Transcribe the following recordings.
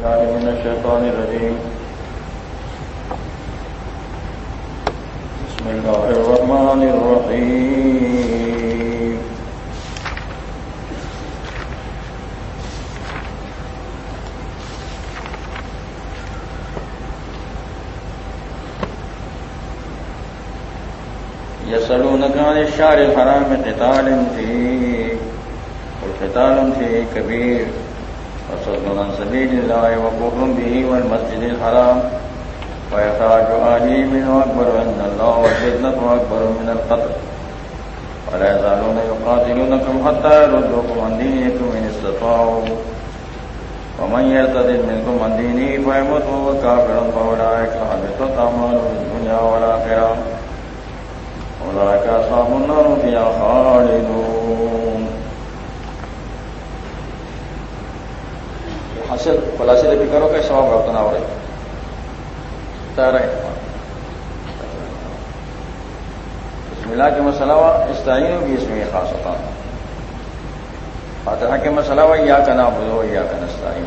من الشيطان الرجيم. بسم الله الرحمن الرحيم. يسألونك عن الشعر الحرام قتال فيه والقتال فيه كبير. وصد عن سبيل الله وكفر به والمسجد الحرام. ويخرج آلي منه أكبر عند الله والفتنة أكبر من القتل. ولا يزالون يقاتلونكم حتى يردوكم عن دينكم إن استطاعوا. ومن يرتد منكم عن دينه فيموت وهو كافر فأولئك حبطت أعمالهم في الدنيا والآخرة. أولئك أصحاب النار فيها خالدون. حاصل خلاصے بھی کرو کہ سواب رابطہ نہ ہو رہے بسم اللہ کے مسئلہ ہوا اس تعین بھی اس میں یہ خاص ہوتا فاتحہ کے مسئلہ ہوا یا کا نام بولو یا کا نستعین.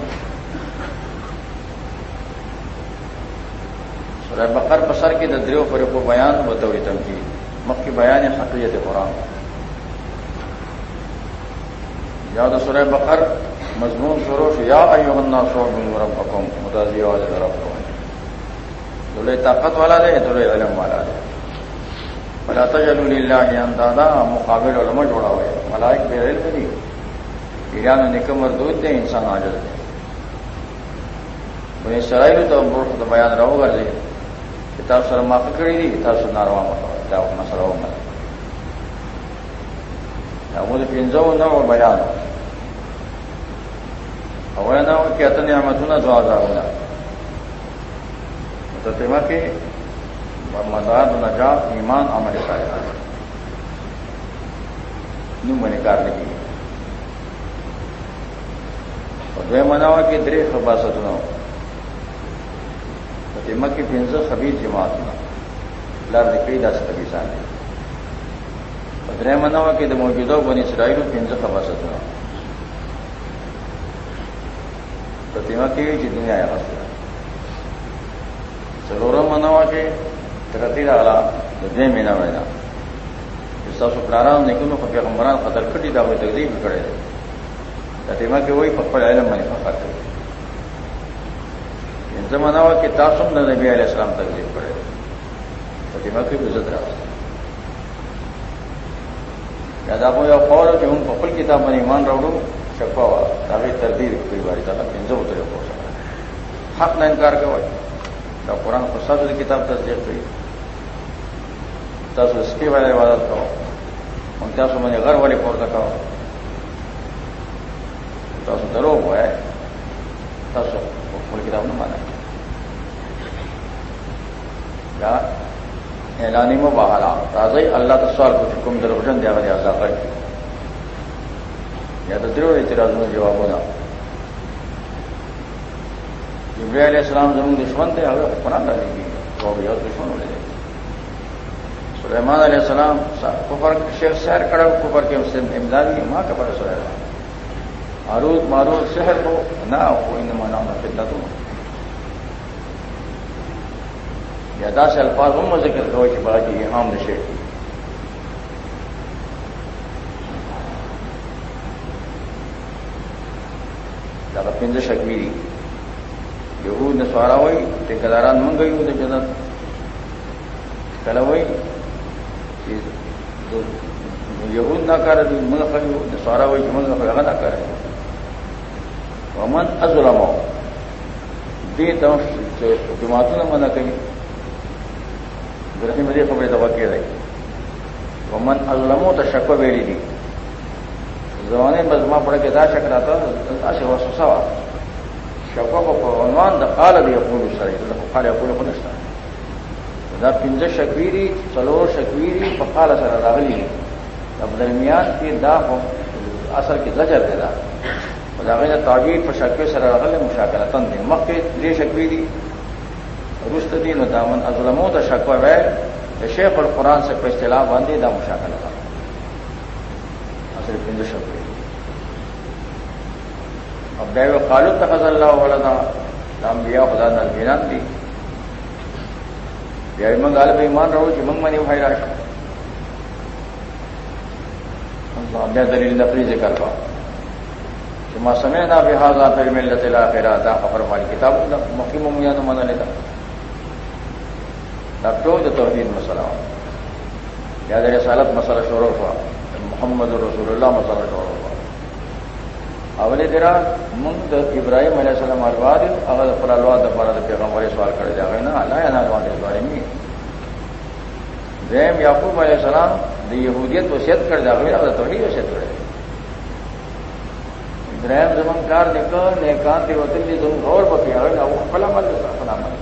سورہ بقر پسر کی ددریوں پر کو بیان بطور تنقید مک کی بیان حقیت قرآن. یا تو سورہ بقر مضمون شروع یا ایوہ الناس من ربکم متازی والے رب کو دلے طاقت والا دے دلے علم والا دے بلا تجل اللہ اندادا مقابل علم جوڑا ہوئے ملائک بے علم نہیں ایران نکم مردود دے انسان آجل دے انہیں سرائیل تو برخ تو بیان رہو گا دے کتاب سر معاف کری دی کتاب سر ناروا مطلب کتاب مسئلہ ہو مطلب مجھے پنجو نہ بیان ہو اوینا کہ اتنے نعمتونه دعا داونه متتمه کې مدار نجات، ایمان عمل صالح نو باندې کار نه کیږي او دوی مناوه کې درې خباستونه متتمه کې پنځه خبيث جماعتونه لار دې کې داس خبيثان دي درې مناوه کې د موجوده بنی اسرائیل پنځه خباستونه پرتیما کی چې دنیا یې غوښتل څلورم منوا چې ترتی راغلا د دې مینا وینا چې تاسو پلاران نه کوم په پیغمبران خطر کړی دا وایي تکلیف کړي پرتیما کې وایي په خپل علم باندې فخر کوي انځه منوا کې تاسو د نبی علی السلام تکلیف کړي پرتیما کې عزت راځي یا دا په یو قول چې موږ شکوا وا کوي باری تعالی پنځه وته په حق نه انکار کوي دا قرآن کو سب کتاب تصدیق کوي تاسو اسکی والے عبادت کرو ان تاسو باندې غر والے پورته کاو تاسو درو وای تاسو خپل کتاب نه مانه یا اعلانی مباهله راځي الله تعالی کو کوم دروژن دی هغه آزاد کړي یا تو درو اعتراضوں جواب ہونا جبری علیہ السلام زمین دشمن تھے اگر قرآن ڈالیں گی تو ابھی اور دشمن ہو جائے سلیمان علیہ السلام کفر شیخ شہر کڑا کفر کے امدادی ماں کا بڑا سلیمان آرود مارود شہر کو نہ ہو ان مانا نہ فدت ہو یا دا سے الفاظ ہم ذکر کرو کہ بڑا جی ہم نشے کی دا پنځه شکويري يهود نسوارا وای، ټیکداران مونږ یو د جنت. کله وای؟ چې يهود نه کار دي موږ خو نسوارا وای چې موږ خو هغه نه کار ومن ازلمو دې ته چې جماعتونه منع کوي. درته مې خبره دا وکړه ومن ازلمو شکو ویلي دي. زمانے بزما پڑ کے دا شک رہتا سے وہ سوا. شکو کو عنوان دا قال دی اقول سره دا قال اقول کو نشتا. دا پنځه شکویری څلور شکویری په قال سره راغلی دا درمیان کې دا خو اصل کې زجر دی دا. دا غیر تعبیر په شکوی سره راغلی مشاکلتن دی مخکې دې شکویری رست دین و دامن ازلمو دا شکوه ویل شیخ القرآن سے په اصطلاح باندې دا مشاکلتن صرف ہندو پنځه شکویری اب بے و تخذ اللہ ولدا نام بیا خدا نال نظمینان دی۔ بیا منگ غالب ایمان رہو چې منگ منی بھائی راش بیا دلیل نقلی ذکر کا چې ما سمعنا بهذا في الملة الآخرة دا خبر مال کتاب مخکې مونږ نه منل دا دا ټول د توحید مسله یا د رسالت مسله شروع شو محمد رسول الله مسله شروع شو اول دیرا مونږ د ابراهيم عليه السلام الواد هغه پر الواد د پر د پیغمبر سوال کړی دا نه الله یا نه الواد ظالمي دیم یعقوب علیہ السلام د يهودیت وصیت کړی دا هغه د توحید وصیت کړی ابراهيم زمون کار نکړ نه کان دی وته دي زمون اور پکې هغه او خپل عمل خپل عمل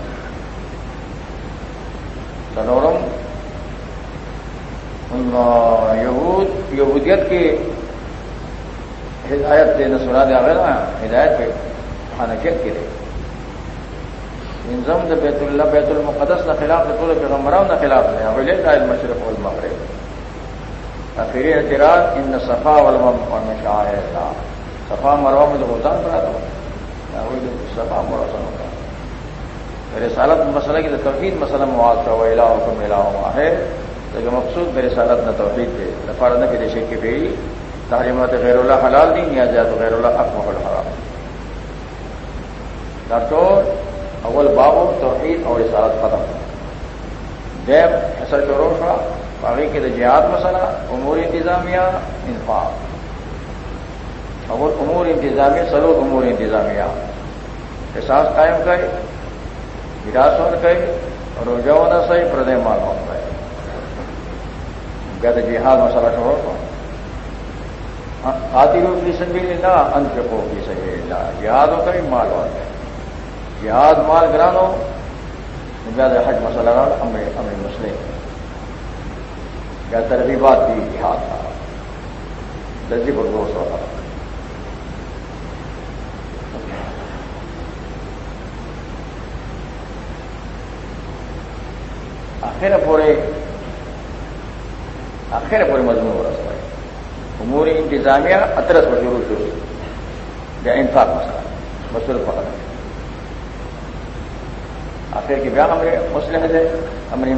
سنورم یہود، یہودیت کی ہدایت دے نسرا دیا گیا نا، ہدایت پہ حنکیت کے لیے انضم د بیت اللہ، بیت المقدس نہ خلاف دے پورے پیغمبروں نہ خلاف دے۔ اولے قائد مشرق والمغرب اخری اعتراض، ان صفا والمم اور مشاہ تھا صفا مروا میں تو ہوتا پڑا تھا۔ صفا مراسن ہوتا میرے سالت مسئلہ کی تو توحید مسئلہ مواد کا وہ علاؤ کو میلا ہوا ہے لیکن مقصود میرے سالت نہ توحید تھے نفارت کے دیشے کی بیڑی تعلیمات غیر اللہ حلال نہیں نیا جائے تو غیر اللہ حق محل حرام۔ ڈاکٹر اول بابو توحید اور رسالت ختم۔ دیب حسر چوروش ہوا باقی کے جہاد مسئلہ، امور انتظامیہ، انفاق۔ اول امور انتظامیہ سلو امور انتظامیہ۔ احساس قائم کرے وراثت کرے اور روزہ صحیح، پردے معلوم کرے کہتے جہاد جی مسئلہ چھوڑو۔ تو آتی روپ کی سبھی لینا انت کو بھی سبھی لینا جہاد ہو کر مال ہو ہے۔ جہاد مال گرانو، زیادہ حج مسئلہ رہا امر امر مسلم کیا ترغیبات دی جہاد تھا۔ درجی پر دوست ہوتا آخر پورے آخر پورے مضمون ہو رہا ہے۔ امور انتظامیہ اطرس و شروع شروع۔ یا انفاق مسئلہ مسئلہ پکڑ آخر کی بیاہ ہمارے مسئلہ ہے ہماری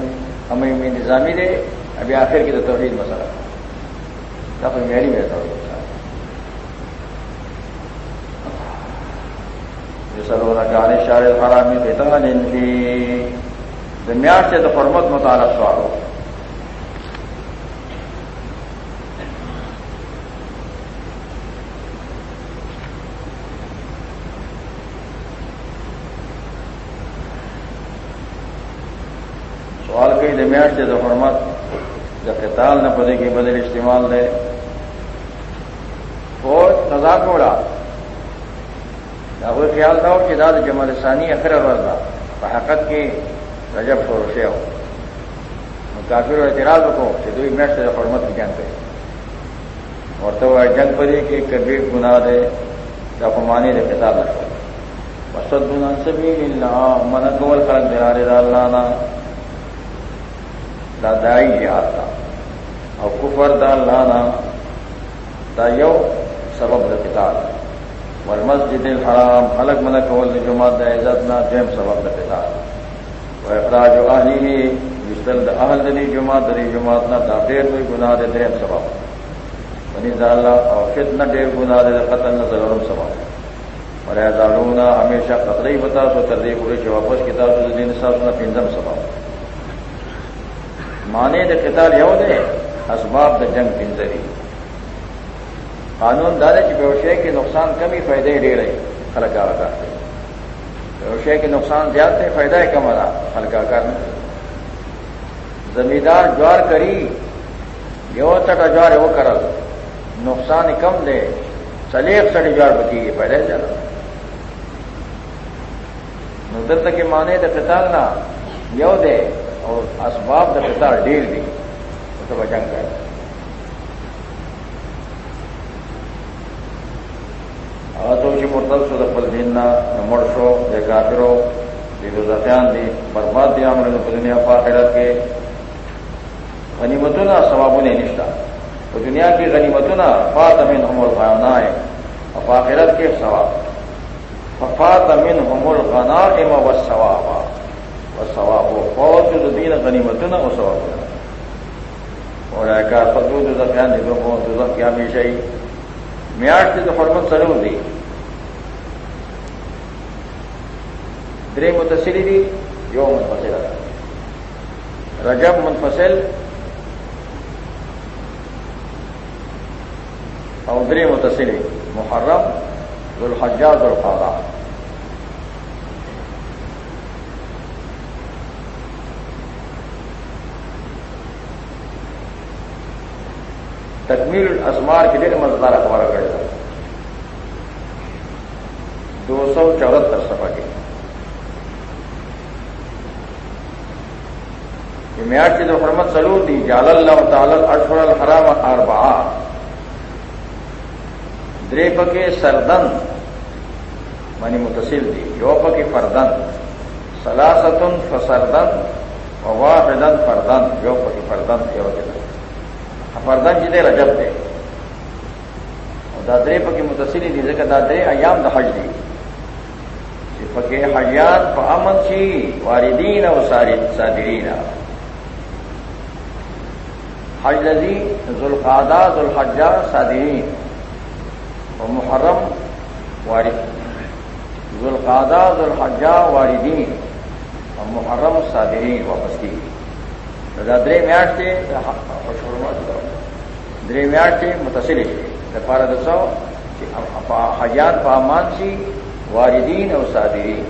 ہماری انتظامی دے ابھی آخر کی تو توحید مسئلہ۔ یا پھر میری میرا توحید سلونا جانے شار حرامی اتنا کی دنیا سے تو فرمت متعلق سوال ہو۔ سوال دے تو فرمت جب قتال نہ پدے کی بدل استعمال دے۔ اور نزا کوڑا وہ خیال تھا کہ داد جمال ثانی اخر ورزا حقت کی رجب شوروشے ہو۔ کافی اعتراض کو کہ دو میچ سے حرمت کی جنگ پہ اور تو جنگ پری کہ کبھی گناہ دے جب مانی دے کتاب رکھو مسد گنا سے بھی من گول خلق دے آرے لانا دا دائی جہاد تا او کفر دا لانا دا یو سبب دا قتال. والمسجد الحرام، خلق من کول دا جماعت دا عزت نا دیم سبب دا قتال. و اخراج اہلی یستل دا اہل دا جماعت دا جماعت نا دا دیر دوی گناہ دا دیم سبب. ونی دا اللہ او فتنہ دیر گناہ دا قتل نا ضرورم سبب. اور ایزالونا ہمیشہ قطری بتا سو تردی پوری چھ واپس کتاب دا دین ساسنا پینزم سبب. مانے د قتال یو دے، اسباب د جنگ پنجری قانون دارے کی ویوشے کے نقصان کمی فائدے لے رہے ہلکا کرتے ویوشے کے نقصان زیادہ تھے فائدہ ہے کم آ ہلکا کرنا زمیندار جوار کری، یو چٹا جوار وہ کرل۔ نقصان کم دے سلیب سڑی جوار بتی گئی پہلے جانا۔ ندرت کے مانے د قتال نہ، یو دے۔ اور اسباب د قطار ډیر دي ته بچنګ کوي هغه څو چې مرتد شو د خپل دین نه مړ شو د کافرو د دوزخیان دي برباد دي عملونه په دنیا په آخرت کې غنیمتونه ثوابونه نشته په دنیا کې غنیمتونه فاطمه هم الغنائم او په آخرت کې ثواب۔ ففات من حمل غنا ام و ثواب و ثواب و فوج دین غنیمت نہ و ثواب ہو اور کا فدود زکیان دے دو دو کیا ہمیشہ ہی میاٹ سے تو حرمت ضرور دی درے متصری دی یو منفصل رجب منفصل. اور درے متصری محرم ذوالحجاز الفاظ تکمیل الاسمار کے لیے مزدار اخبار کرے گا دو سو چوہتر سفا کے یہ میاٹ کی جو حرمت سلو دی۔ جال اللہ تعالی اشور الحرام اربعہ دریپ کے سردن منی متصل دی۔ یوپ کے فردن۔ سلاستن فسردن۔ واحدن فردن۔ یوپ کے فردن یوک فردن جدے رجب دے۔ دادرے پکی متصری دی، ذکر دادرے ایام دا حج دی۔ پکے حجیات پا امن چی، واردین و صادرین۔ حج لذی ذوالقادہ ذوالحجہ، صادرین۔ و محرم وارد ذوالقادہ ذوالحجہ، واردین۔ و محرم، صادرین واپس کی درے میاٹ سے درے میاٹ سے متصل پارا دسو حجات پامان سی واردین او صادرین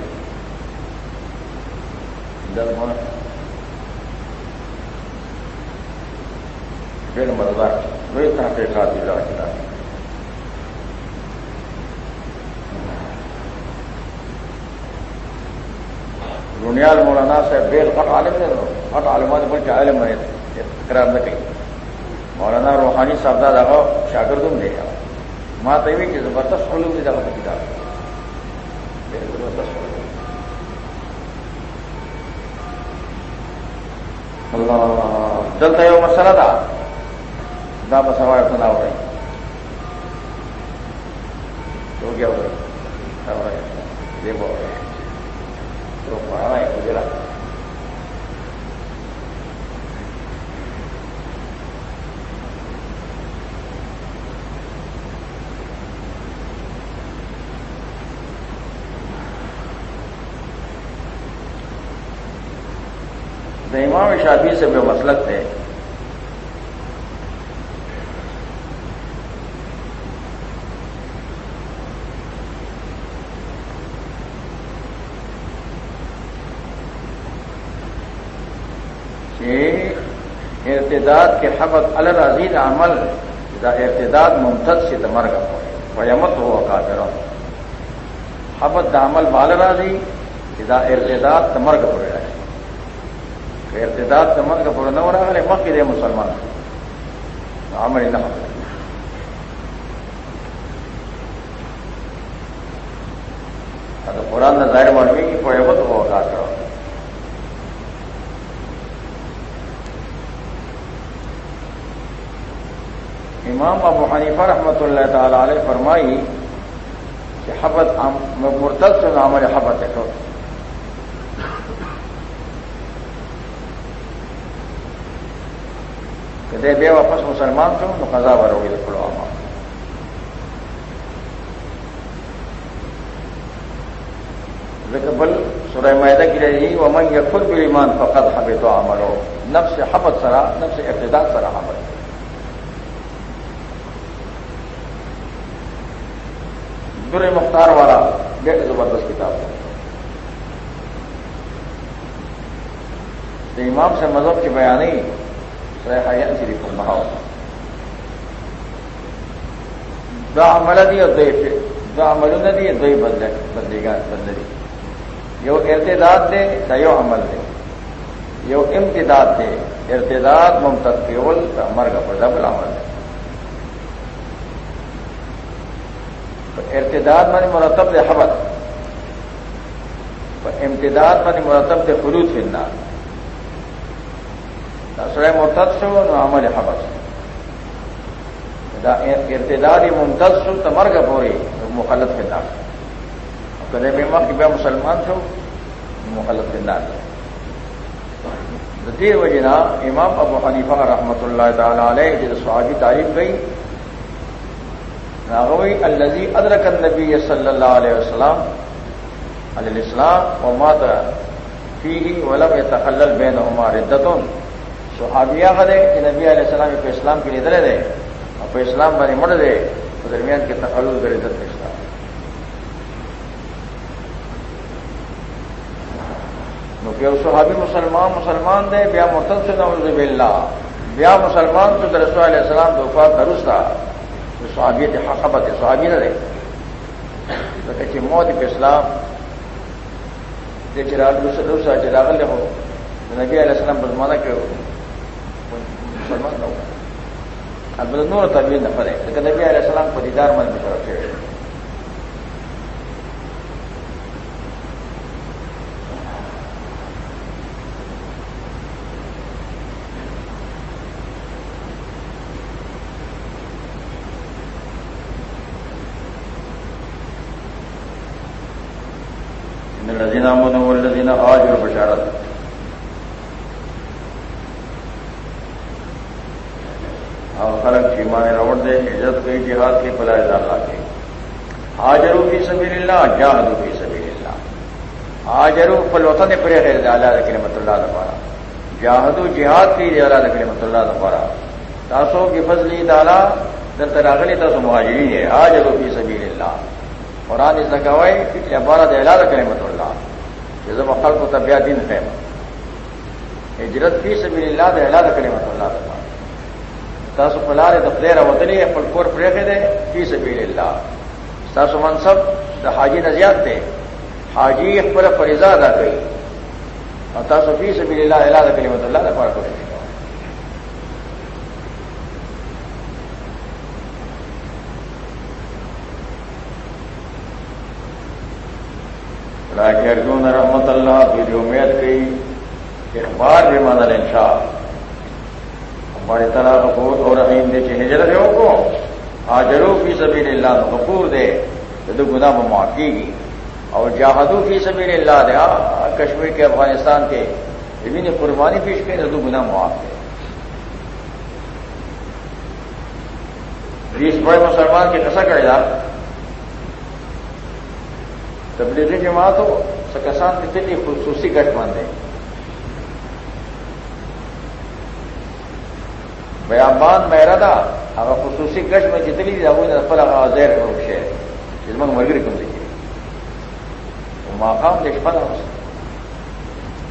بے مددار وہ تحقیقات بھی لاکھ رونیال مولانا صاحب بیل خط عالم دے نے خط عالمات پر کیا عالم بنے اقرار نہ کہی مولانا روحانی صاحب دا دغه شاګردوم دی ما ته وی چې زبردست علوم دي دغه کتاب الله دلته یو مسله ده دا په سوال ته نه وایي تو کیا ہو رہا ہے۔ یہ بول رہے ہیں امام شافی سے بے مسلک تھے ارتداد کے حبت الرزیز عمل دا ارتداد ممتد سے دمر کا ویمت ہو کا کرو حبت دا عمل بال راضی دا ارتداد تمر کا پڑے ہے. ارتداد تمر کا پڑے نہ ہو رہا ہے مکھ دے مسلمان. عمل نہ قرآن نہ ظاہر معلومی کی ویمت ہو کا کرو امام ابو حنیفہ رحمۃ اللہ تعالی علیہ فرمائی کہ حبت مرتد سے عمل حبت ہے تو۔ کہ دے بے واپس مسلمان تو قضا بھر ہوگی پڑو عام بل سورہ معدہ کی رہی وہ من یہ ایمان فقط حبے تو عمل ہو نفس حبت سرا، نفس ابتدا سرا حبت در مختار والا بیٹ زبردست کتاب ہے۔ امام سے مذہب کی بیانی حیات شریف المحاؤ دا عمل دی اور دا عمل نہ دی دو ہی بدلے بدلے گا بدلے یو ارتداد دے دا یو عمل دے۔ یو امتداد دے۔ ارتداد ممتد کیول مرگ پر ڈبل عمل دے۔ ارتداد من مرتب دے حبت امتداد من مرتب دے خلوط فنار سر مرتب شو، نو عمل حبت ارتداد ممتد شو تو مرگ پوری مخلط فنار کدے بیما کی بیا مسلمان تھو مخلط زندہ دیر وجنا امام ابو حنیفہ رحمۃ اللہ تعالی علیہ، جس صحابی تعریف گئی ناغوی الزی ادرک النبی صلی اللہ علیہ وسلم علیہ السلام و مات فی ولم تخلل بین عمار ردتن صحابیہ غدے کہ نبی علیہ السلام کو اسلام کے لیے درے دے اور اسلام بنے مڑ دے تو درمیان کے تخلل در عدت اسلام. کہ صحابی مسلمان مسلمان دے، بیا مرتب سے نوز باللہ. بیا مسلمان تو رسول علیہ السلام دوفا درست تھا صحابیت حقبت صحابی نہ دے تو کہ موت پہ اسلام، دے چراغ دوسرا چراغل ہو، نبی علیہ السلام بزمانہ کے مسلمان نہ ہو۔ اب نور تبدیل نہ پڑے لیکن نبی علیہ السلام کو دیدار من میں طرف من والذین آج اور بشارت اور خلق چیمان روڈ دے عزت گئی جہاد کے پلا اللہ کے۔ حاجرو کی سبیل اللہ جاہدو کی سبیل اللہ حاجرو پل وطن پرے خیر اللہ کلمت اللہ دفارا جاہدو جہاد کی اللہ کلمت اللہ دفارا تاسو کی فضلی دالا در تراغلی تاسو مہاجرین ہے حاجرو کی سبیل اللہ قرآن اس لگاوائی کہ عبارت اعلان کلمت اللہ جزم خلق کو طبیع دین فہم ہجرت فی سبیل اللہ دے اللہ کرے مت اللہ تعالی تاسو پلار د خیر وطنی خپل کور پرېخه ده فی سبیل الله تاسو منصب د حاجی نزیات ده حاجی خپل فریضه ادا کوي او تاسو فی سبیل الله اعلان کلمت الله د پاره کوي ارجون رحمت اللہ پھر امید کی اخبار بھی مانا انشا ہماری طرح غفور اور رحیم دے چاہے ہجرت ہو کو حاجرو فی سبیل اللہ غفور دے تو گنا معافی گی اور جاہدو فی سبیل اللہ دے کشمیر کے، افغانستان کے نے قربانی پیش کے تو گنا معاف دے۔ بیس بڑے مسلمان کے کسا کرے گا۔ تبلیغی جماعت ہو۔ سکسان کتنی خصوصی گٹھ باندھے بیابان میرا اگر خصوصی گش میں جتنی نفل زیر روشے جس میں مرگری کم دیکھیے ماقام دیکھ پانا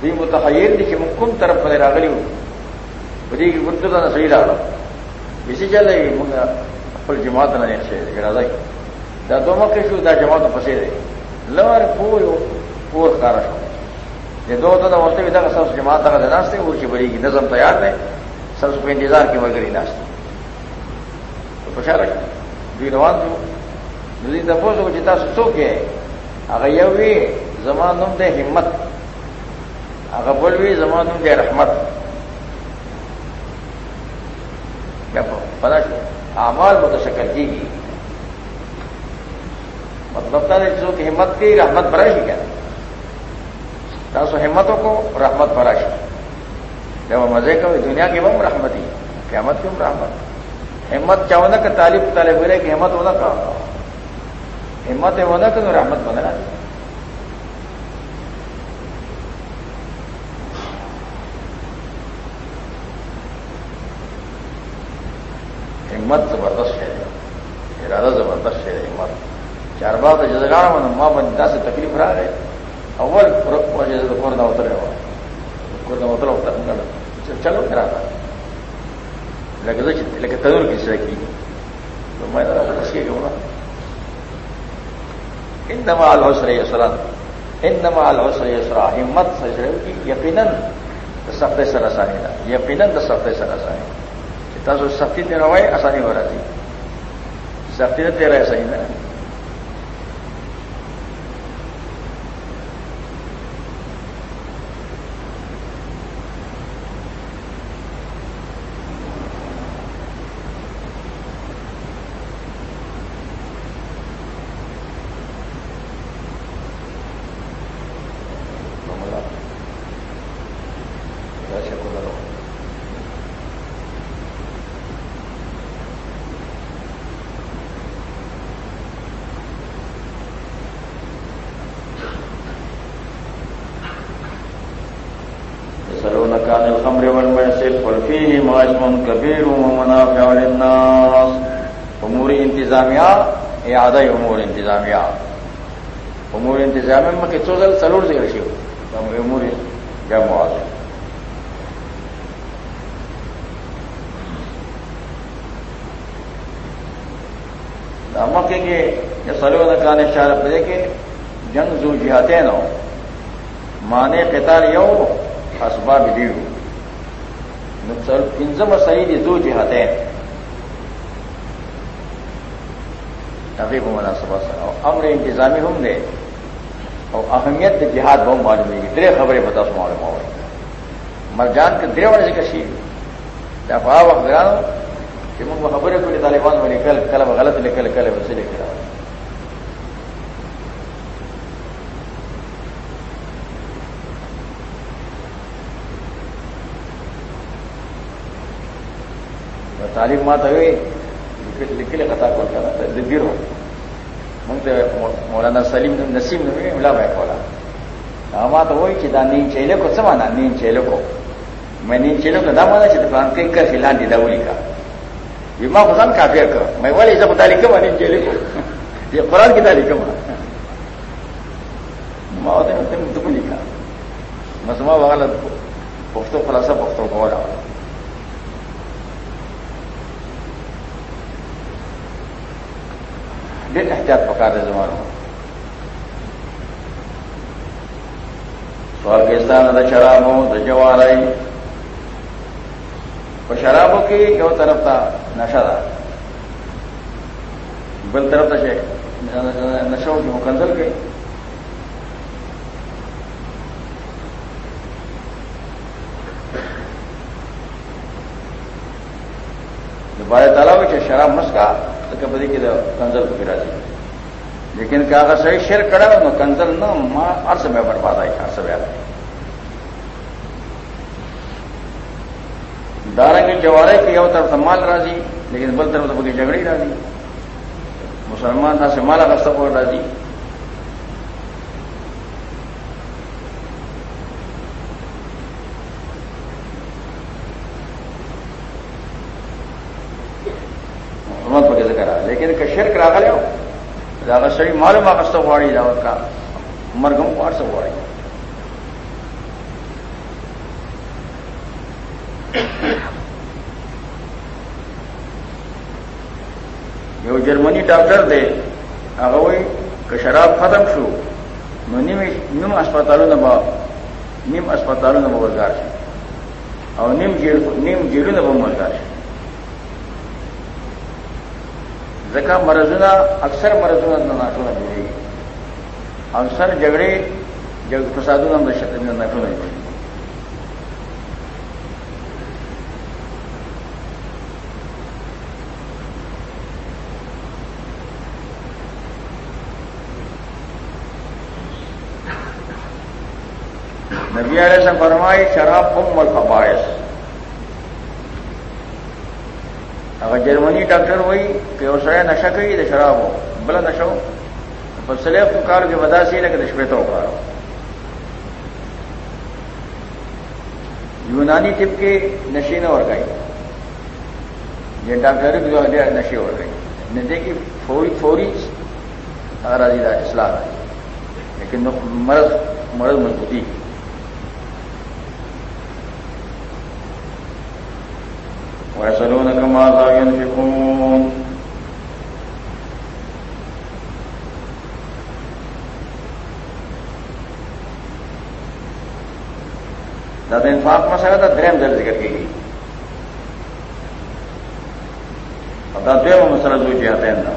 بھی متحیر دیکھیے میں کن طرف میں راگلی ہوں۔ بجے کی گردو کا نہ صحیح ڈالا اسی چل اپل جماعت نہ سے راضا دا دو مکے شو، دا جماعت پسے رہے۔ لور پور پور کار شو. یہ دو تو ورتے بھی سب جماعت کا ناشتے، وہ کی بڑی نظم تیار ہے سب سے انتظار کی وغیرہ ناشتے. تو پچھا رکھ روان جو دوی دفعہ کو جتا سو کے اگر یوی زمان نم دے ہمت. اگر بولوی زمان نم دے رحمت. پتا اعمال متشکل مطلب کی گئی مطلب تھا جو کہ ہمت کی، رحمت برائے ہی کیا سو ہمتوں کو رحمت برائے جب مزے کا دنیا کی بم رحمت ہی قیامت کیوں رحمت. ہمت کیا ہونا کہ طالب طالب بولے کہ ہمت ہونا کا ہمت ہے ہونا کہ رحمت بنا ہمت زبردست ہے ارادہ زبردست ہے ہمت چار بار تو جزگار من ماں بنتا سے تکلیف رہا ہے اول کورنا اترے ہوا۔ کورنا اترا اتر چلو پھر آتا لیکن تنور کی سڑک کی؟ تو میں نے بس یہ کہوں نا۔ ان نمال ہو سر یسرن ان نمال ہو یسرا ہمت سر کی یقیناً سخت سر آسانی نہ یقیناً سخت سر آسانی۔ تاسو سختی تیرا ہوئے، آسانی ہو رہا تھی۔ سختی نے تیرا ایسا ہی نہ اعادہ امور انتظامیہ. امور انتظامیہ میں کتوں سل سلور ذکر شی امور جمع آتے مکے کے یا سلو نکان اشارہ پہ کہ جنگ زو جہاتے نو مانے قتال یو، اسباب دیو. انزم سعید زو جہاتے تقریب مناسبہ سر اور امر انتظامی ہوں دے۔ اور اہمیت جہاد بہت معلوم ہوئی درے خبریں بتا سو معلوم ہو مرجان کے درے والے سے کشی دفاع وقت کہ من خبریں کو طالبان میں نکل کل غلط نکل کل ویسے لکھ رہا تعلیم مات ہوئی۔ لکھے خطا کو کرنا دبیر ہو منگتے مولانا سلیم نسیم نے ملا میں کھولا ہما تو وہی چیتا نیند چیلے کو سمانا نیند چیلے کو۔ میں نیند چیلے کو دامانا چاہتا کہیں کر فی الحال دیدا کا۔ بیما خزان کافی کر۔ میں والے جب تاریخ میں نیند چیلے کو۔ یہ قرآن کی تاریخ میں تم لکھا مسما بغل پختو خلاصہ پختوں کو رہا ډېر احتیاط پکار دی زمانو پاکستان د شرابو د جوارای په شرابو کې یو طرف ته نشه ده بل طرف ته شي نشو کې مکنزل کې بارے تعالیٰ میں شراب مسکا بدی کی کنزل کو گرا دی۔ لیکن کیا اگر صحیح شیر کڑا نو کنزل نہ ما عرص میں برباد آئی عرص میں آئی۔ دارنگ جوارے کی یو طرف مال راضی، لیکن بل طرف تو بڑی جھگڑی راضی۔ مسلمان تھا سے مال کا سب راضی لیکن کہ شرک راغ لو زیادہ صحیح معلوم آست واڑی دعوت کا، مرگم پاٹ سے واڑی۔ یو جرمنی ڈاکٹر دے اگر وہی کہ شراب ختم شو۔ نو نیم نیم اسپتالوں نے نیم اسپتالوں نے بوزگار سے اور نیم جیل، نیم جیلوں نے بمزگار سے زکا مرضنا اکثر مرضنا ناٹو نہ جڑے اکثر جگڑے جگ فسادوں نہ ناٹو نہ جڑے نبی علیہ سے فرمائی، شراب ام الفبائش اگر جرمنی ڈاکٹر ہوئی کہ وہ سڑے نشہ کری تو شراب ہو، بلا نشہ ہو بس سلیب تو کار کے بدا سی لیکن شپیتا ہو کار یونانی طب کے نشے نے اور گئی۔ یہ ڈاکٹر بھی نشے اور گئی۔ نے دیکھی فوری فوری راضی اصلاح لیکن مرض مرض مضبوطی۔ ويسألونك ماذا ينفقون دادا انفاق مسئلہ تھا درم درد ذکر کی گئی. اور دادے وہ مسئلہ جو جاتے ہیں نا.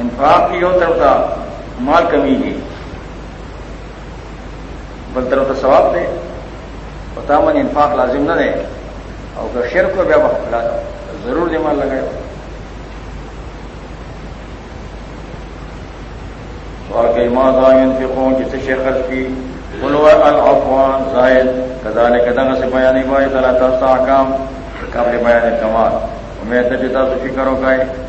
انفاق کی ہو طرف تھا مال کمی کی بل طرف تو ثواب دے. بتا من انفاق لازم نہ او که شیر کو بھی ضرور دې مال لګایو سوال کے ایمان آئین چې څه شي خرج کی۔ بلو العفوان زائد۔ کدانے کدنگ سے بیانی بائی تعالی تاسو احکام قبل بیان کمال۔ میں تجتا تاسو فکر وکړئ گئے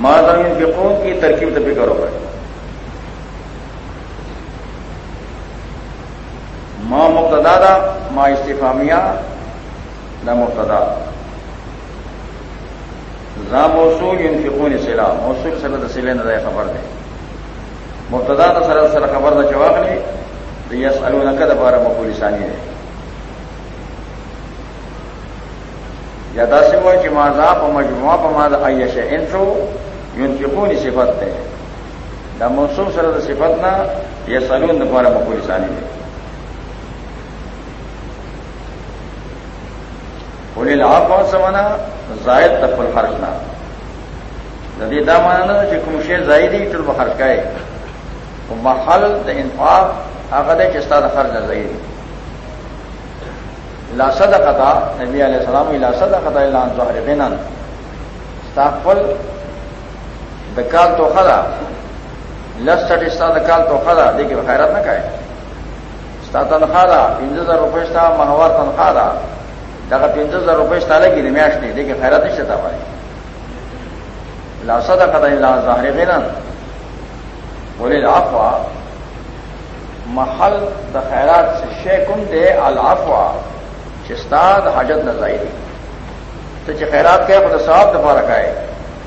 ماں زمین کے خون کی ترکیب تبھی کرو گے ماں مقتدا دا ماں استفامیہ نہ مقتدا زا موصول ينفقون سلا موصول سره د سلې نه خبر ده مبتدا د سره سره خبر ده چواغلی د يسالونک د بار مقول ثاني ده یا دا سمو چې ما ذا په مجموعه، په ما د ايشه انشو ينفقون صفات ده دا موصول سره د صفات نه يسالون د بار مقول ثاني ده ولې العفو سمنا زائد تفل خرچ نہ ندی دا مانا چې کوم شی زائدی ټول به خرچ کای محل د انفاق هغه د چستا د خرچ نه زائدی لا صدقتا نبی علیہ السلام لا صدقتا الا ان ظاهر غنن استغفل د کال تو خلا لسټ استا د تو خلا دغه خیرات نه کای ستا تنخوا دا 15000 روپے ستا ماهوار تنخوا دا دغه پنځه زره روپۍ ستاله کې د میاشتې. دغه خیرات نشته تا وایي. لا صدقه الا ظاهر غنا ولل عفو. محل د خیرات سے شی کوم؟ دی العفو. چې حاجت نه ځای دی ته چې خیرات کوي خو د ثواب د پاره کوي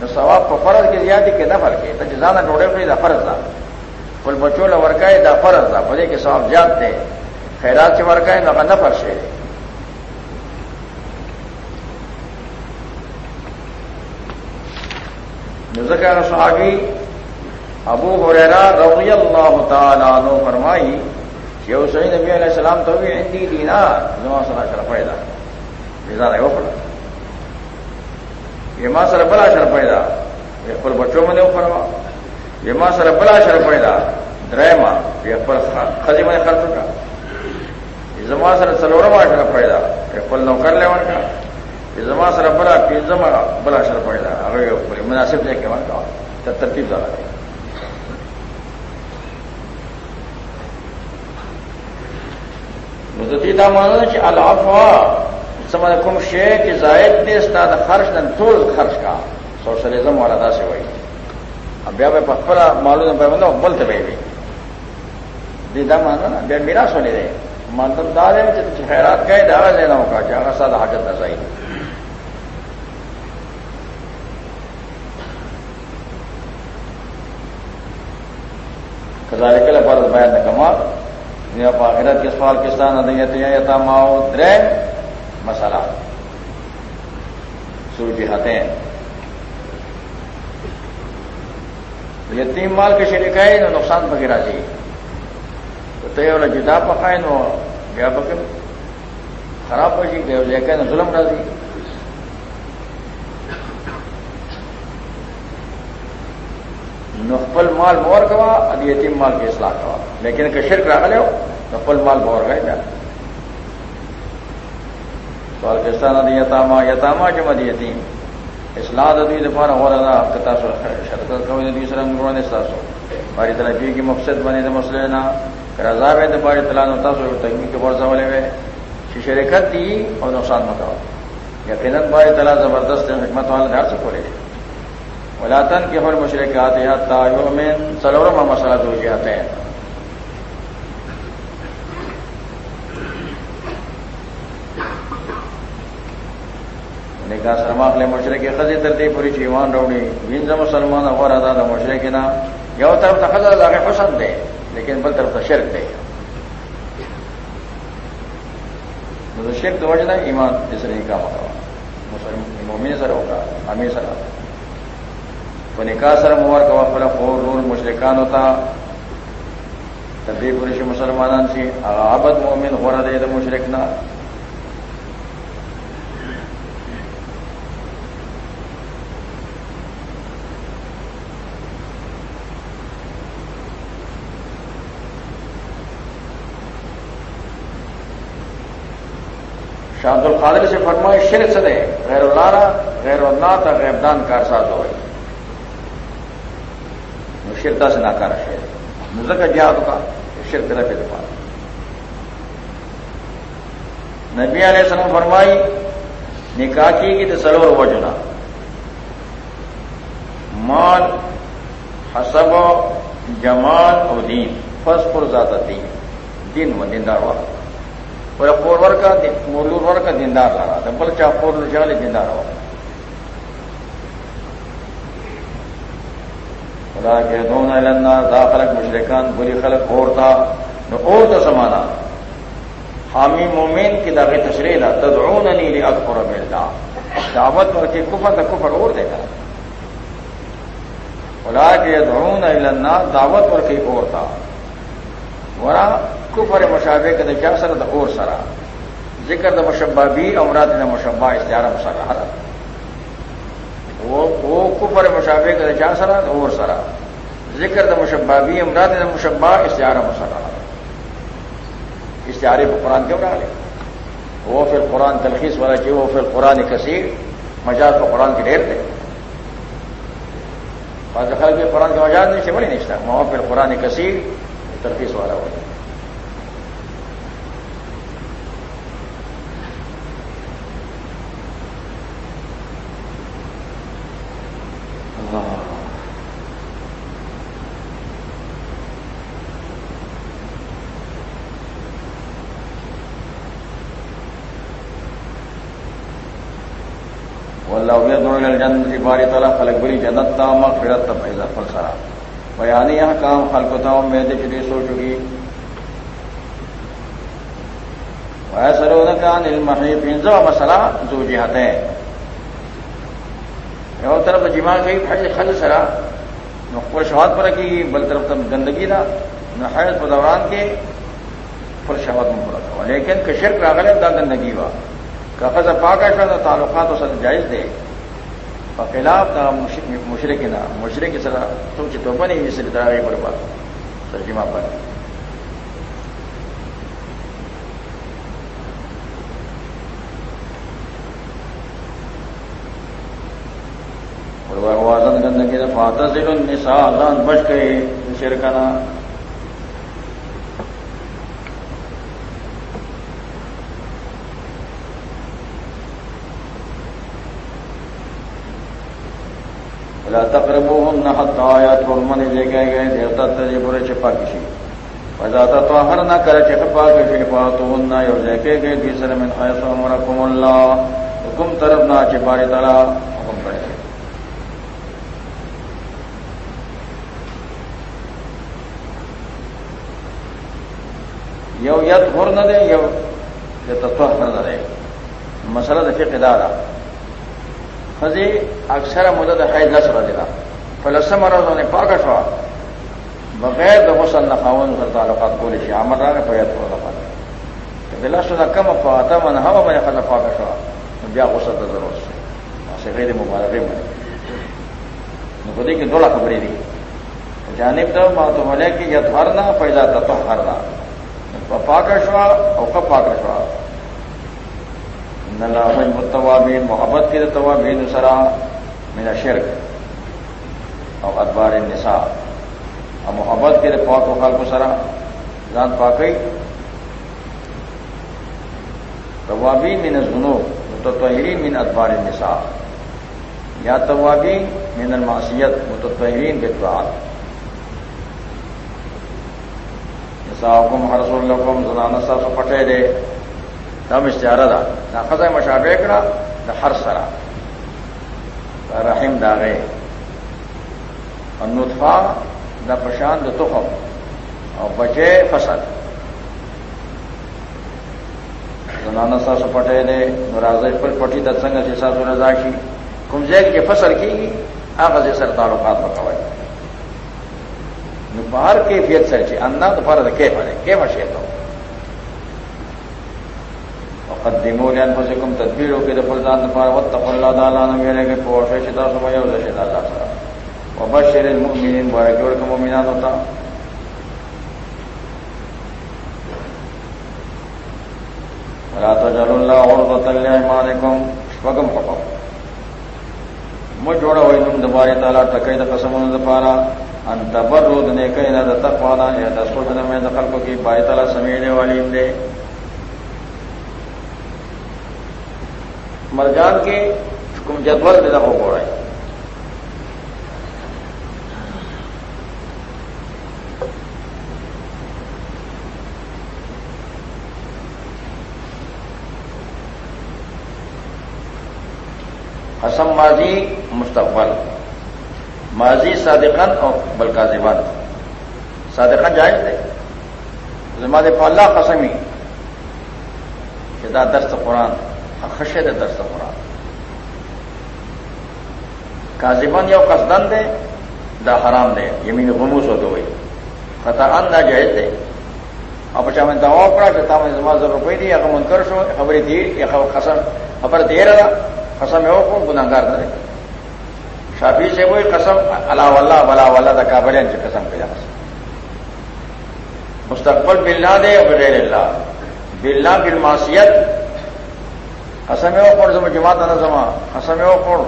نو ثواب په فرض کې زیاتې کې نفل کې ته ځان ډوډۍ کړی دا فرض ده ول بچو له ورکای دا فرض ده په دې کې ثواب زیات دی خیرات چې ورکای نو نفل شي ذکر صحابی ابو حریرا رضی اللہ تعالیٰ عنہ فرمائی کہ حسین نبی علیہ السلام تو بھی ہندی دینا جمع سنا شر پیدا۔ نظارہ وہ پڑا یہ ماں سر بلا شر پیدا۔ یہ پر بچوں میں نے وہ فرما یہ ماں سر بلا شر پیدا۔ درائے ماں۔ یہ پر خزی میں خرچ کا یہ زما سر سلورما شر پیدا۔ یہ پل نو کر لے کا یہ زما سره بلا پنځمه بلا شر پیدا۔ هغه یو مناسب ځای کې ورکا ته ترتیب دار دی دا معنی چې العفو سمه کوم شی چې زائد دې ستاسو خرج نن ټول خرج کا۔ سوشلیزم والا دا څه وایي بیا به په خپل معلومه په باندې بل ته وایي دې دا معنی نه بیا میراث ولې دی مطلب دا دی چې خیرات کوي دا نه نه وکړي چې هغه ساده حاجت نه ځای کزار کل فرض بیان کما آخرت کے سوال کسان ادیت ماؤ در مسالہ سوچی ہاتھیں یتیم مال کے شریکائے نو نقصان وغیرہ جی تو یہ والا جدا پکائے نو گیا پکڑ خراب ہو جی گئے لے نو ظلم راضی۔ نقل مال مور کوا، اب یتیم مال کی اصلاح کوا۔ لیکن کہ شرک رکھ لو نقل مال مور گئے جا۔ سوال کسان ادی یتاما یتاما جمع دی یتیم۔ اصلاح ادوی دفار ہو رہا کتا سو شرط کوئی ندی سرم گروہ نے ساسو باری طلبی کی مقصد بنے تو مسئلے نہ رضا ہے تو باری طلع ہوتا سو تنگی کے بڑھ سوالے ہوئے شرکت دی اور نقصان مکاؤ۔ یقیناً باری طلع زبردست حکمت والا دھار سے کھولے۔ ولاتن کے ہر مشرق آتے ہیں تاجو میں سلورم مسئلہ دو جاتے ہیں. نکاح سرماخ لے مشرق خزی ترتی پوری چیوان روڑی. بین مسلمان اور ادا دا مشرق نا یو طرف تو خزر لاگے پسند دے، لیکن بل طرف تو شرک دے. شرک تو وجہ ایمان اس نے کا مسلم، مومن سر ہوگا، امیر سر ہوگا. وہ نکاح سر مور کا وقفل فور رول مشرقان ہوتا تبھی پورش مسلمان سی آبد مومن ہو رہا دے تو مشرق نہ شاہد القادر سے فرمائے شرک سے دے غیر اللہ غیر اللہ تھا غیبدان کارساز ہوئے شرتا سے ناکارا شیر مزہ کا جہاد جی کا شرک رفے دفاع نبی علیہ السلام فرمائی، نکاح کی گی تو سلور وجنا مال، حسب جمال اور دین فس پر زیادہ دین۔ دین و دیندار والا پورا پورور کا مولور کا دیندار لا تھا۔ بل چاہ پور جگہ دیندار ہوا۔ خدا کے دونوں دا خلق مشرقان بری خلق اور تھا اور تو سمانا حامی مومین کی داغ تشریح لا تدعون نیلی اکبر ملتا دعوت پر کے کفر کا کفر اور دے گا خدا کے دعون لنا دعوت پر کے اور تھا ورا کفر مشابے کا کیا سر دا اور سرا۔ ذکر دا مشبہ بھی امراد نے مشبہ اشتہار مسرا وہ کفر مشابے کا کیا سرا اور سرا۔ ذکر دا مشبہ بھی امراد نے مشبہ، اشتہار مسرا اشتہارے کو قرآن کیوں ڈالے؟ وہ پھر قرآن تلخیص والا کہ وہ پھر قرآن کثیر، مجاز کو قرآن کے ڈھیر تھے خیال کے قرآن کا مجاز نہیں سے بڑی نہیں تھا وہاں پھر قرآن کثیر، تلخیص والا ہو جائے جنت باری تعالیٰ خلق بری جنت تام فرت پیدا فل سرا. بیانی یہاں کام خلق تاؤں میں دے چلی سو چکی. سرو کا نیل محی پنجا مسئلہ جو جہت ہے یہ طرف جمع گئی پھل خل سرا. نقل شہاد پر کی بل طرف تم گندگی نہ نہ حیض دوران کے پھر شہاد میں پورا تھا لیکن کشر کا غلط دا گندگی ہوا کفظ پاک ایسا تعلقات و سر جائز دے. خلاف دا مشرق نہ مشرق سر سوچ تو بنی اس لیے تراغی پر بات ترجمہ پر وازن گندگی فاتح سے نسا بچ گئے شرکانہ تقربوهن حتى يطهرن لے گئے گئے دیوتا تجے برے چپا کسی فزاتا تو ہر نہ کرے چپا کسی فاتوهن یو لے کے گئے دوسرے من حيث امركم الله حکم طرف نہ چپاری تعالی حکم کرے یو یت ہر نہ دے، یو یہ یتطهر نہ دے۔ مسئلہ فقہ دارا۔ خزی اکثر مدد حید لس رضا فلسم رضا نے پاک شوا. بغیر د حسن نخاون سر تعلقات کولی شي عمل راغی په یاد کوله پاتې د لاسو د کم فاته من هوا باندې خزه پاک شوا بیا غسل ته ضرورت شي چې غیر مبارکه باندې نو په دې کې دوه خبرې دي جانب ته ما ته ولې کې یظهرنا فیضا تطهرنا پاک شوا او کا پاک شوا متوابین محبت کے توابین سرا میرا شرک اور ادبار نسا اور محبت کے پاک و خال کو سرا جان پاکئی توابین من سنو متطہرین من ادبار نسا یا توابین من الماسیت متطہرین بتوال نسا حکم رسول الحکم زنانہ صاحب سے پٹے دے دم اشتہارہ دا نہ خزہ مشابہ کرا نہ ہر سرا رحم داغے اور نطفا نہ پرشانت تخم. اور بچے فصل زنانہ سا سو پٹے نے راز پر پٹی دت سنگ سے سا سو رضا کی کمزے کے فصل کی آغاز سر تعلقات پکوائے باہر کیفیت سر چی انداز فرد کے پڑے کے مشے تو قدموا لانفسكم تدبيروا كده فلدان دفار واتقوا الله تعالى نبي لك فوشي شتا سمي وزشد الله سرا وبشر المؤمنين بارك ورك مؤمنان وتا ولا تجعلوا الله عرضة لأيمانكم وقم حكم مجوڑا ہوئی نم دباری تعالیٰ ٹکئی دا قسم دفارا ان تبرد نے کئی نہ تقوانا یا دسوچ میں دخل کو کی باری تعالیٰ سمینے والی دے. مرجان کے حکم جدول پیدا ہو رہا ہے۔ حسم ماضی مستقبل، ماضی صادقان اور بلکہ زبان صادقان جائز تھے ماض اللہ قسمی شدہ درست قرآن۔ خشے دے درست قرآن کازبن یو قصدن دے، دا حرام دے. یمین غموس ہو دو قطع ان نہ جائز دے. اب چاہ میں دعا پڑا کہ تھا میں زما ضرور روپئے دی، یا منکر شو خبریں دی یا قسم، خبر دے رہا قسم ہے وہ گناگار نہ شافی سے وہی قسم اللہ اللہ بلا والا دا کابل قسم پہ جا مستقبل بلنا دے بغیر اللہ. بلنا بل ماسیت قسم ہے کوڑ زما جماعت نہ زما قسم ہے کوڑ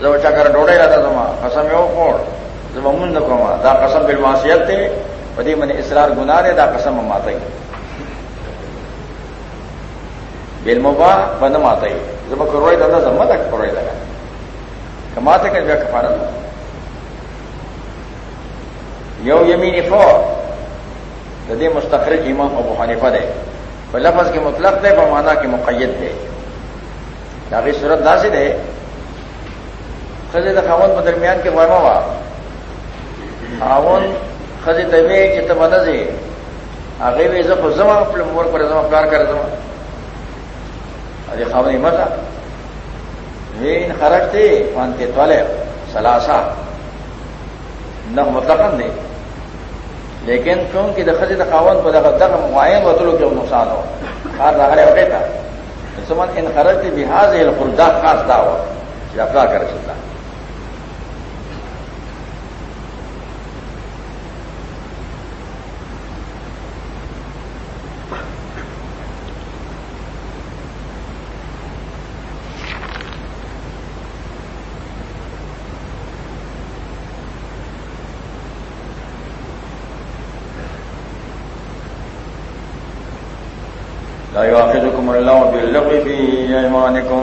جب چا کر ڈوڑے رہتا زما قسم ہے کوڑ جب امن نہ کما دا قسم بل ماسیت دے بدی من اسرار گنا دے دا قسم ماتا ہی بل مبا بند ماتا ہی جب کروڑے دادا زما تک کروڑے لگا کماتے کہ جو کفارت یو یمین فور ددی مستقرج امام ابو حنیفہ دے وہ لفظ کے مطلق دے بمانا کی مقید دے باقی صورت نازد ہے خزید خاون کو درمیان کے ورما ہوا خاون خزی طبی چت بدزے آگے بھی عزت زما اپنے مور پر زما پیار کر زما ارے خاون مزہ وین خرج تھے فان کے تولے سلاسا نہ مطلق نہیں لیکن چونکہ دخل دخاون کو دخل دخل معین وطلو کے نقصان ہو خار داخلے ہوتے تھا سمن ان خرچ کی بحاظ الخلدا خاص دا ہوا یا کر سکتا يؤاخذكم الله باللغو في ايمانكم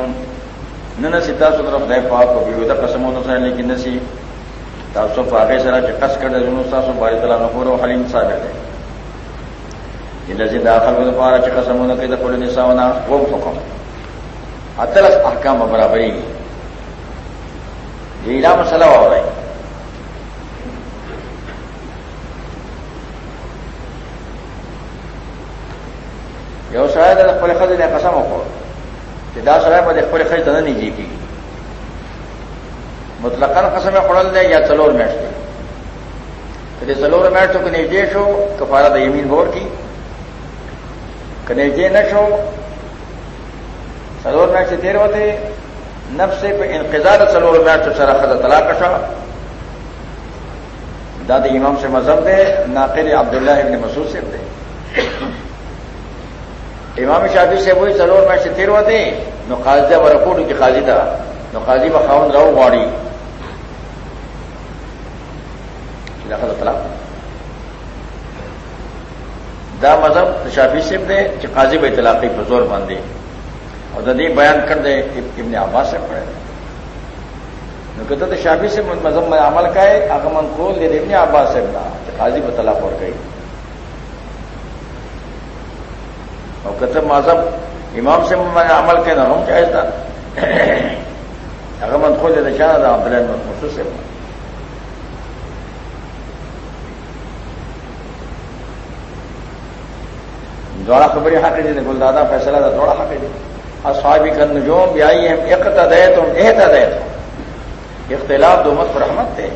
نن ستا سطر خدای پاک کو بیوتا قسمونو سره لیکن نسی تاسو پاګه سره چې قص کړل نو تاسو باري تعالی غفور او حلیم صابر دی۔ الذي داخل ود پارا چې قسمونو کې د خپل نساونا و حکم اتلس احکام برابرۍ دی لا مسله وره یو د خپل نه قسم وکړ. چې دا سړی به د خپل خځې ته نه نږدې کېږي. مطلقاً قسم خوړل دی یا څلور میاشتې. که د څلور میاشتو کې نږدې شو، کفاره د یمین بور کی که نږدې نه شو، څلور میاشتې تیر وته نفس په انقضاء د څلور میاشتو سره خزه طلاق شو دا امام سے مذہب دے ناقل عبداللہ ابن مسعود سے دے امام شافی سے وہی سلور میں سے تیر ہوتے نو قاضی و رپورٹ کی قاضی تھا نو قاضی بخاون رہو واڑی طلاق دا مذہب شافی سے دے کہ قاضی بھائی طلاقی بزور باندھے اور ددی بیان کر دے ابن عباس سے پڑھے نو کہتے تو شافی سے مذہب میں عمل کا ہے آگمن کھول دے ابن عباس سے قاضی بہ طلاق اور گئی اور کہتے مذہب امام سے میں عمل کے نہ ہوں چاہے تھا اگر من کھول دیتے چاہ تھا بلین من خصوص سے دوڑا خبری حق دی گل دادا فیصلہ تھا دوڑا حق دی اصحابی کا نجوم بھی آئی ہے ایکتا دے تم احتا دے تم اختلاف دو مت رحمت تھے۔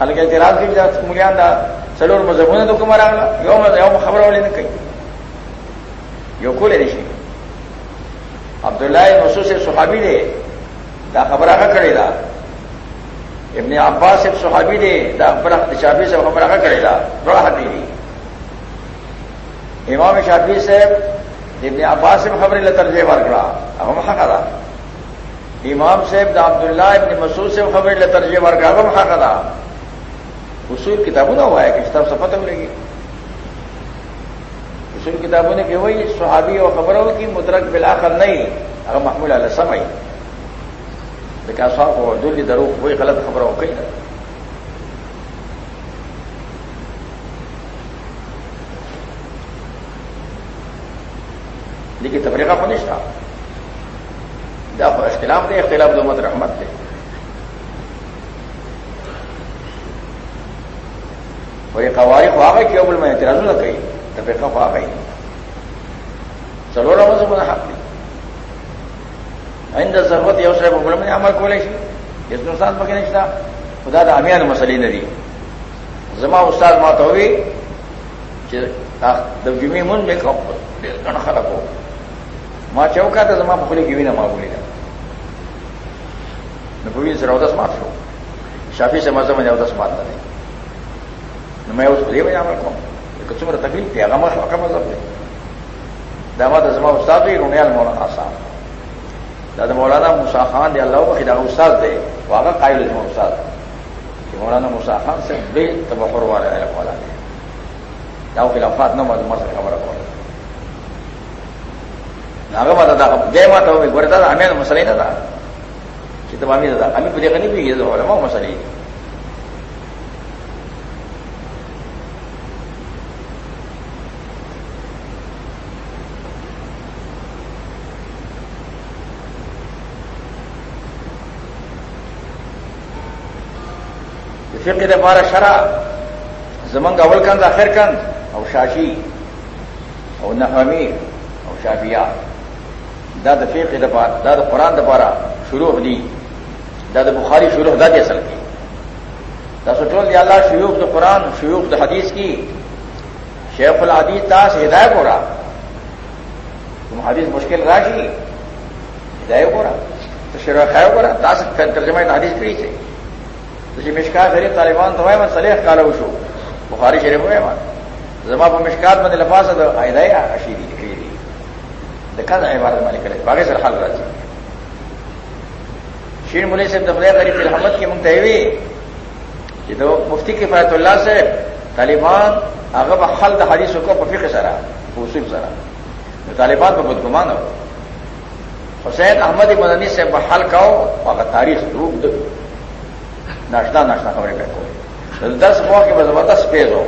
حالانکہ اعتراض کی ملیان دا سلور مذہبوں نے تو کمر آگلا۔ یوم یوم خبر والے نے کہی یو کو لے رشی عبداللہ مسو سے صحابی دے دا خبر آگا کرے دا ابن عباس سے صحابی دے دا خبر شافی سے خبر آگا کرے دا بڑا حقیقی امام شافی سے ابن عباس سے خبر لرجے بار کرا ہم حق ادا امام صاحب دا عبداللہ ابن مسعود سے خبر لرجے بار کرا ہم حق ادا اصول کتابوں نہ ہوا ہے کہ کتاب سفت ملے گی اصول کتابوں نے کہ وہی صحابی اور خبروں کی مدرک بلا کر نہیں، اگر محمود علیہ سمئی لیکن صاحب کو دلی درو وہی غلط خبروں کہیں نہ لیکن تفریقہ کو نہیں تھا۔ اختلاف دے، اختلاف دو مت رحمت دے۔ اور یہ قواری خواہ گئی کیا میں اعتراض نہ کہی۔ تب ایک خواہ گئی چلو رہا حق. نہیں آئندہ ضرورت یہ اسے بول میں عمل کو لے اس نقصان پکے نہیں تھا خدا دا امیان مسئلے نہ دی زما استاد مات ہوئی جمی من میں گھر خراب ہو ماں چوکا تھا زما پکڑی کی بھی نہ ماں بولی نہ پوری سے رودس مات ہو شافی سے مذہب میں مات نہ دیں میں اس لیے میں عمل کہوں کچھ میرا تکلیف تھی اگام کا مذہب ہے داماد زما استاد بھی رونیال مولانا آسان۔ دادا مولانا مسا خان دے اللہ کا خدا استاد دے واقع قائل زما استاد کہ مولانا مسا خان سے بے تبخر والے علم والا دے داؤ خلافات نہ مذہب سے خبر پڑے ناگا ماتا دا دے ماتا ہوئی گورے دا ہمیں مسئلہ نہ تھا کہ تب ہمیں دا ہمیں پوجے کرنی بھی یہ علماء مسئلہ فقه د پاره شرع. زمنګ اول کند اخر کند. او شاشی. او نحوی او شافیہ. دا د فقه د پاره دا د قران د پاره شروع دی. دا د بخاری شروع دا دی اصل کی. دا سټول دی الله شیوخ د قران شیوخ د حدیث کی. شیخ الحدیث تاس ہدایت ہو رہا. تم حدیث مشکل راشی. ہدایت ہو رہا. تو شروع خیر ہو رہا. تاس ترجمہ حدیث کری سے. تو مشکات شریف طالبان تو ہے میں سلیخ کالا وشو. بخاری شریف ہوئے مان زما په مشکات باندې لفاظ د ایدای اشیری لیکلي دي د کله عبارت باندې کړي باغې سره حل راځي. شیر مولوی صاحب د خدای غریب رحمت کې مونږ ته وی چې د مفتی کفایت الله سے طالبان هغه په حل د حدیث کو په فقہ سره اصول سره. د طالبان په بدګمان حسین احمد مدنی سے په حل کاو هغه تاریخ روپ د ناشنا ناشنا خبریں کہتے دس موقع میں زبردست پیز ہو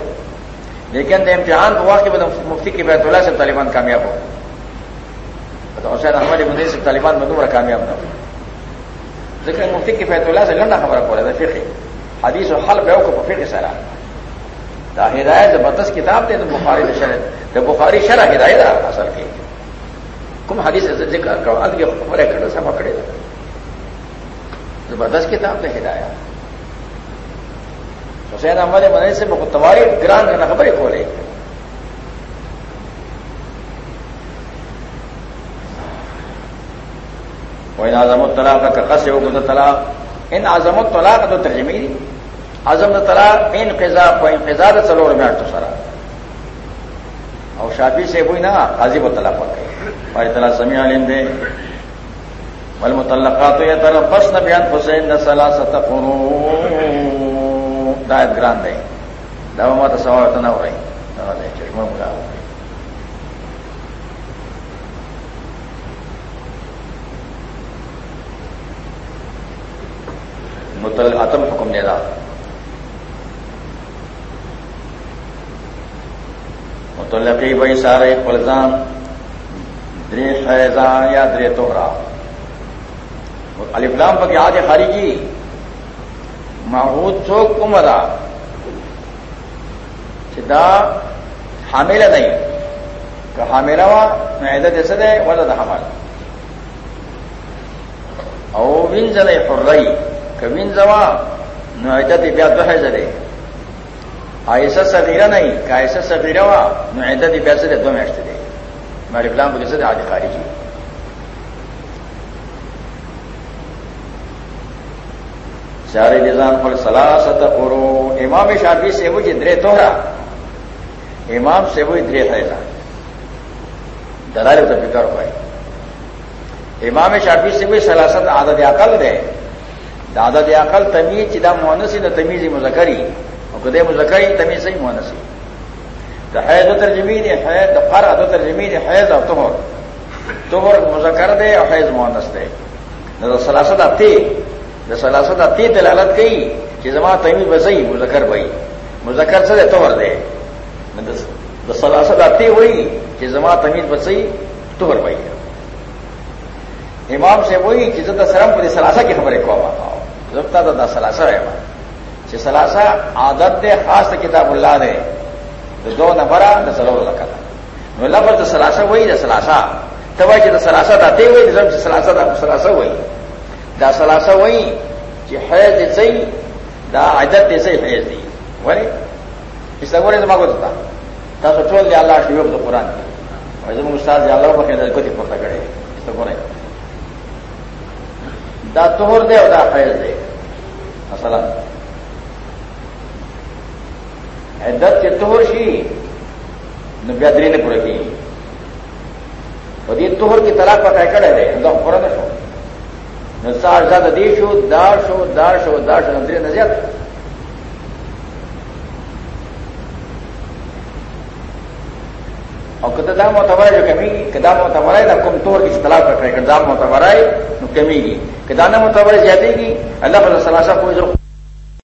لیکن امتحان ہوا کہ مفتی کی بیت اللہ سے طالبان کامیاب ہو تو حسین احمد مدین سے طالبان میں دوبارہ کامیاب نہ ہو لیکن مفتی کی بیت اللہ سے لڑنا خبر پڑے تھا فقہ حدیث و حل بے کو فقہ سرا دا ہدایت زبردست کتاب دے تو بخاری شرح. تو بخاری شرح ہدایت اصل کی کم حدیث ذکر کرو ادگی خبریں کرو سب پکڑے زبردست کتاب دے ہدایت حسین احمد مدنی سے بہت گران کا خبریں کھولے کوئی اعظم الطلاق کا کس ہے، وہ طلاق۔ ان اعظم الطلاق تو ترجمی اعظم طلاق ان قزا کو ان قزا چلو میں تو سرا اور شادی سے ہوئی نا، عظیم و طلاق پر گئی طلاق سمیع علم دے۔ بل متعلقات یہ طرف بس نہ بیان حسین نہ سلا ستفرون دایت گران دی دا ما ته سوال ته نه وایي دا دی چې موږ دا متل اتم حکم نے دا۔ متلقی بھائی سارے فلزان درے فیضان یا درے توہرا۔ الفلام پہ آج خارجی۔ محمود چوک کم دا دا حامل نہیں کہ حاملہ وا میں عزت ایسے دے وزد حمل. او وین زنے حرئی کہ وین زوا نو عزت بیا دو ہے زدے ایسا صغیرہ نہیں کہ ایسا صغیرہ وا نو بیا سے دے دو میں دے میرے فلام کو کیسے آج خارجی چارے نظام پر سلاست پورو امام شافی سے وہ جدرے توہرا. امام سے وہ ادرے فیضا دلال تو فکر ہوئے. امام شافی سے وہ سلاست عادت عقل دے. عادت عقل تمیز چدا مونسی نہ تمیز مذکری. اور کدے مذکری تمیز ہی مونسی تو حیض و ترجمی حید فر ادو ترجمی نے حیض اور تمہر تمہر مذکر دے اور حیض مونس دے. نہ تو سلاست اب تھی د سلاست اتی دلالت کوي چې زما تمی بسئی مذکر بھائی مذکر څه ته ور دی. د سلاست اتی وای چې زما تمی بسئی تور بھائی امام سے وہی چیزت سرم پوری سلاسا کی خبریں کو زبتا تو دا سلاسا ہے چې سلاسا عادت دے خاص کتاب اللہ دے دو نفرا د سلو لکا نو لفظ د سلاسا وہی د سلاسا تبا چې د سلاسا دا تے وہی زم چې سلاسا دا سلاسا وہی دا سلاسا وہی چې حیض دې صحیح دا عادت دې صحیح حیض دی. ولی؟ اس لګورې زما کوته تاسو ټول دی الله شیوب د قران کې زموږ استاد دی الله په کې د کوتي پورته کړي اس لګورې دا طهور دی او دا حیض دی. مثلا. عدت کے توہر شی نو بیادری نے پورا کی اور یہ توہر کی طلاق پر طے کرے رہے دا پورا نہ شو. نو سار زیادہ دی شو دار شو دار شو دار شو، نظری نہ زیادہ اور کتدام و تبرائے جو کمی گی کدا و تبرائے نہ کم طور کی طلاق پر طے کر دام نو کمی گی کدانم و تبرائے زیادہ گی اللہ فضل سلاسہ کوئی ضرور